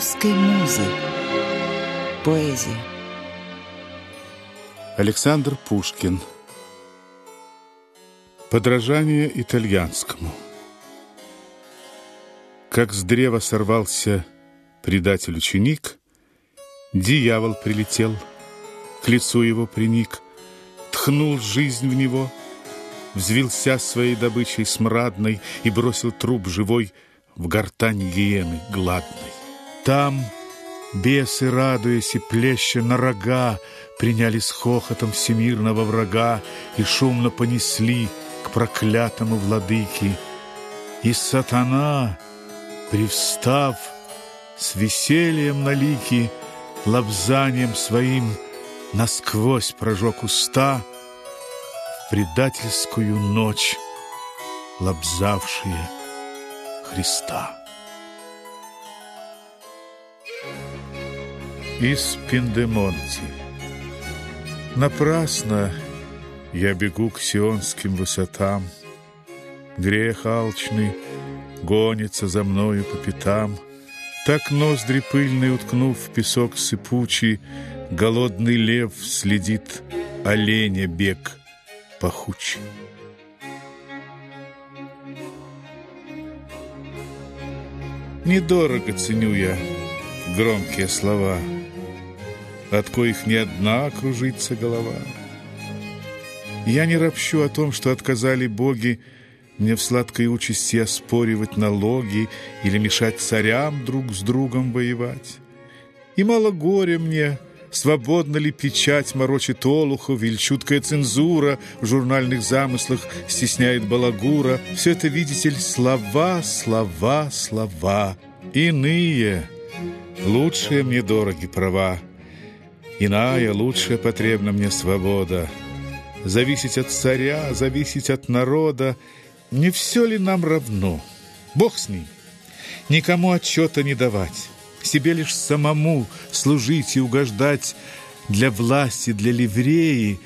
Русской музы. Поэзия. Александр Пушкин. Подражание итальянскому. Как с древа сорвался предатель-ученик, Дьявол прилетел, к лицу его приник, Тхнул жизнь в него, Взвился своей добычей смрадной И бросил труп живой В гортань гиены гладной. Там бесы, радуясь и плеща на рога, Приняли с хохотом всемирного врага И шумно понесли к проклятому владыке. И сатана, привстав, с весельем на лике, Лобзанием своим насквозь прожег уста В предательскую ночь, лобзавшие Христа. Из Пиндемонти. Напрасно я бегу к сионским высотам, Грех алчный гонится за мною по пятам — так ноздри пыльные уткнув в песок сыпучий, Голодный лев следит оленя бег пахучий. Недорого ценю я громкие слова, От коих не одна кружится голова. Я не ропщу о том, что отказали боги мне в сладкой участи оспоривать налоги Или мешать царям друг с другом воевать. И мало горя мне, свободно ли печать морочит олухов Или чуткая цензура в журнальных замыслах стесняет балагура. Все это, видите ли, слова, слова, слова. Иные, лучшие мне дороги права. Иная, лучшая потребна мне свобода. Зависеть от царя, зависеть от народа — не все ли нам равно? Бог с ним. Никому отчета не давать. Себе лишь самому служить и угождать для власти, для ливреи,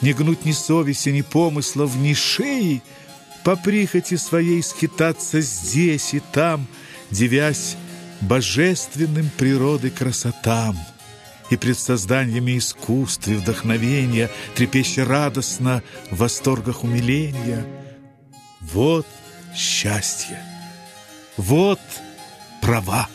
не гнуть ни совести, ни помыслов, ни шеи, по прихоти своей скитаться здесь и там, девясь божественным природы красотам и пред созданиями искусств и вдохновения, трепеща радостно в восторгах умиления — вот счастье. Вот права.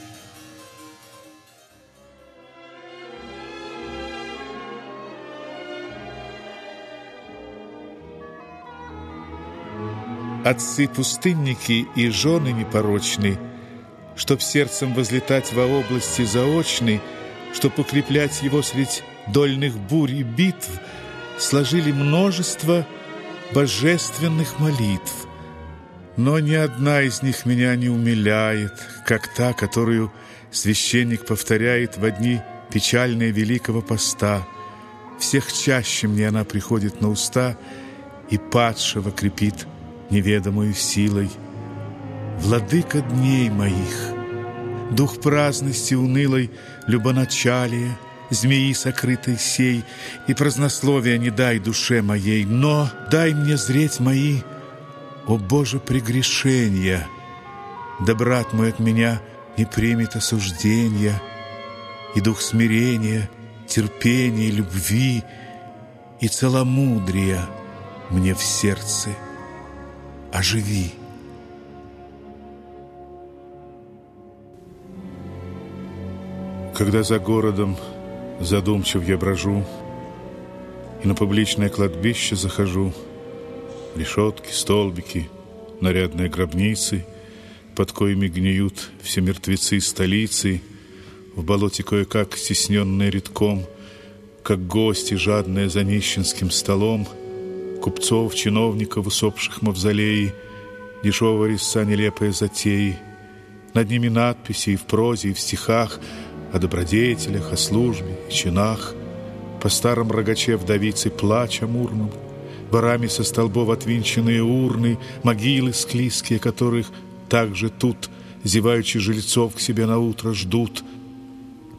Отцы-пустынники и жены непорочны, Чтоб сердцем возлетать во области заочной, Чтоб укреплять его средь дольных бурь и битв, Сложили множество божественных молитв — но ни одна из них меня не умиляет, как та, которую священник повторяет в дни печальные Великого Поста. Всех чаще мне она приходит на уста и падшего крепит неведомую силой. Владыка дней моих, дух праздности унылой, любоначалия, змеи сокрытой сей, и празднословия не дай душе моей, но дай мне зреть мои о Боже, прегрешения! Да брат мой от меня не примет осуждения, И дух смирения, терпения, любви И целомудрия мне в сердце оживи. Когда за городом задумчив я брожу И на публичное кладбище захожу — решетки, столбики, нарядные гробницы, под коими гниют все мертвецы столицы, в болоте кое-как стесненные редком, как гости, жадные за нищенским столом, купцов, чиновников, усопших мавзолеи, дешевого резца нелепые затеи. Над ними надписи и в прозе, и в стихах о добродетелях, о службе чинах. По старом рогаче вдовицы плач амурным — Барами со столбов отвинченные урны, могилы склизкие, которых также тут, зевающие жильцов к себе на утро ждут.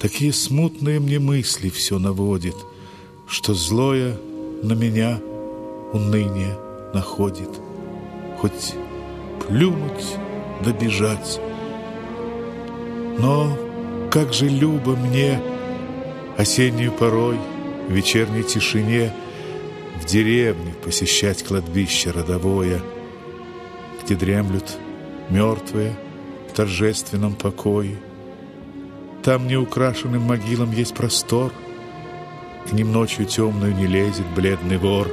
Такие смутные мне мысли все наводит, что злое на меня уныние находит. Хоть плюнуть да бежать, Но как же любо мне осеннюю порой в вечерней тишине в деревне посещать кладбище родовое, где дремлют мертвые в торжественном покое. Там неукрашенным могилам есть простор, к ним ночью темную не лезет бледный вор.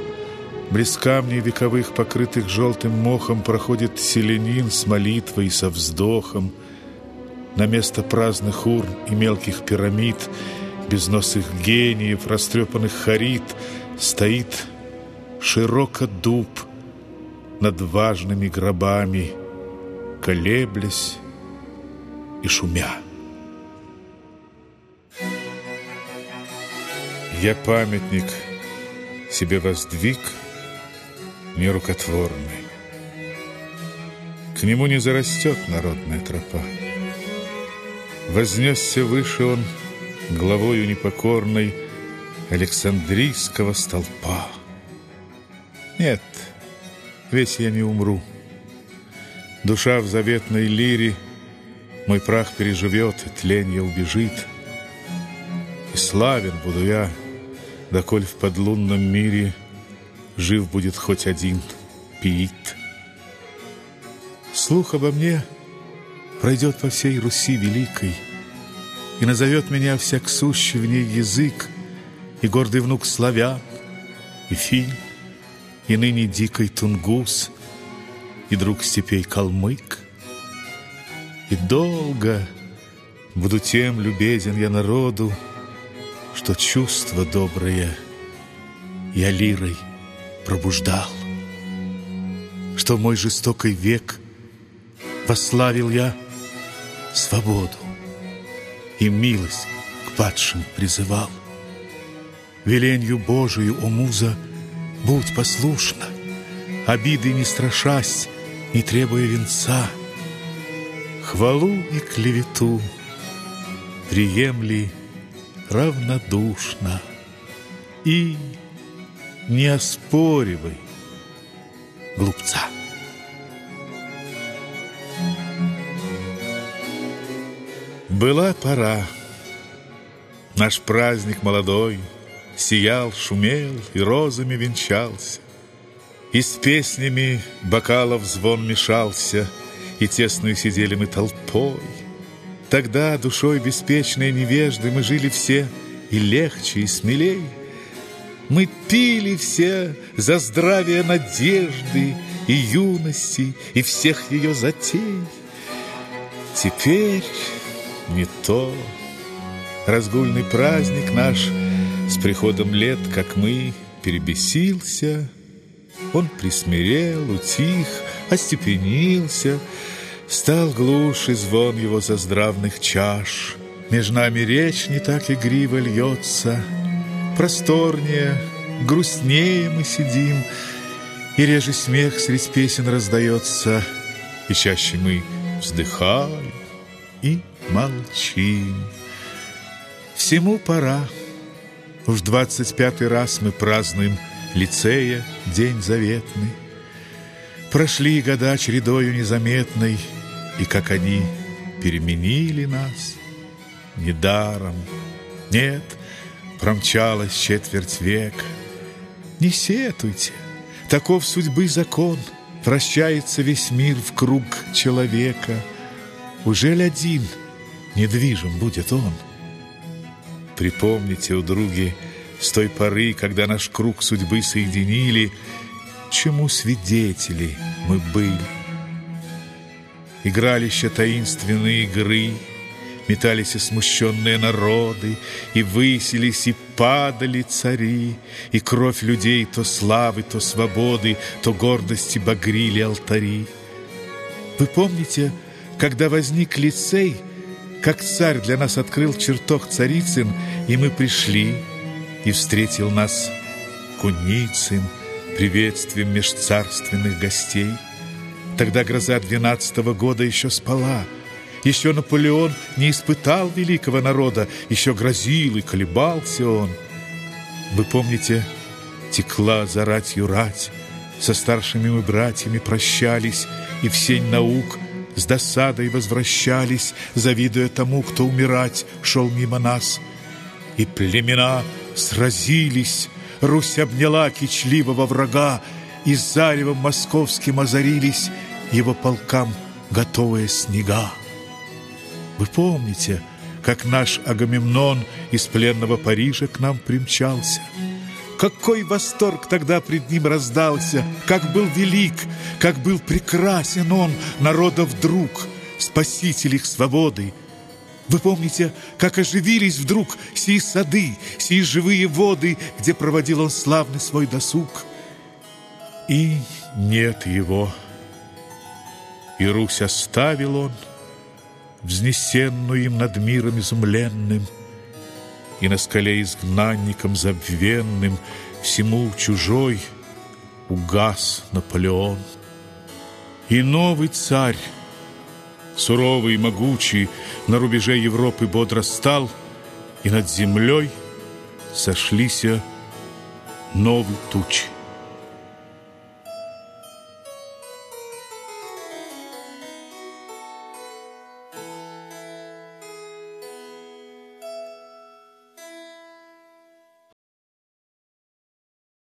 Близ камней вековых, покрытых желтым мохом, проходит селенин с молитвой и со вздохом. На место праздных урн и мелких пирамид, безносых гениев, растрепанных харит, стоит широко дуб над важными гробами, колеблясь и шумя. Я памятник себе воздвиг нерукотворный. К нему не зарастет народная тропа. Вознесся выше он главою непокорной Александрийского столпа. Нет, весь я не умру. Душа в заветной лире Мой прах переживет, и тленье убежит. И славен буду я, Доколь в подлунном мире Жив будет хоть один пиит. Слух обо мне пройдет по всей Руси великой, И назовет меня всяк сущий в ней язык, И гордый внук славян, и фильм, И ныне дикой тунгус, И друг степей калмык. И долго буду тем любезен я народу, что чувство доброе я лирой пробуждал, что мой жестокий век пославил я свободу и милость к падшим призывал. Веленью Божию, о муза, будь послушна, обиды не страшась, не требуя венца, хвалу и клевету приемли равнодушно и не оспоривай глупца. Была пора, наш праздник молодой Сиял, шумел и розами венчался, И с песнями бокалов звон мешался, И тесную сидели мы толпой — Тогда душой беспечной невежды мы жили все и легче, и смелей. Мы пили все за здравие надежды и юности, и всех ее затей. Теперь не то. Разгульный праздник наш с приходом лет, как мы, перебесился. Он присмирел, утих, остепенился — Стал глуше звон его заздравных чаш, Меж нами речь не так игриво льется, Просторнее, грустнее мы сидим, И реже смех средь песен раздается, И чаще мы вздыхаем и молчим. Всему пора. Уж двадцать пятый раз мы празднуем лицея День заветный. Прошли года чередою незаметной, и как они переменили нас недаром. Нет, промчалась четверть века. Не сетуйте, таков судьбы закон, Вращается весь мир в круг человека. Ужель один недвижим будет он? Припомните, у други, с той поры, когда наш круг судьбы соединили, Чему свидетели мы были. Игралища таинственные игры, Метались и смущенные народы, И высились, и падали цари, И кровь людей то славы, то свободы, То гордости багрили алтари. Вы помните, когда возник лицей, Как царь для нас открыл чертог царицын, И мы пришли, и встретил нас Куницын Приветствием межцарственных гостей — Тогда гроза двенадцатого года еще спала. Еще Наполеон не испытал великого народа, еще грозил и колебался он. Вы помните, текла за ратью рать, со старшими мы братьями прощались, и в сень наук с досадой возвращались, завидуя тому, кто умирать шел мимо нас. И племена сразились, Русь обняла кичливого врага, и заревом московским озарились его полкам готовые снега. Вы помните, как наш Агамемнон из пленного Парижа к нам примчался? Какой восторг тогда пред ним раздался, как был велик, как был прекрасен он, народов друг, спаситель их свободы. Вы помните, как оживились вдруг сии сады, сии живые воды, где проводил он славный свой досуг? И нет его. И Русь оставил он, взнесенную им над миром изумленным, и на скале изгнанником забвенным всему чужой угас Наполеон. И новый царь, суровый и могучий, на рубеже Европы бодро стал, и над землей сошлися новые тучи.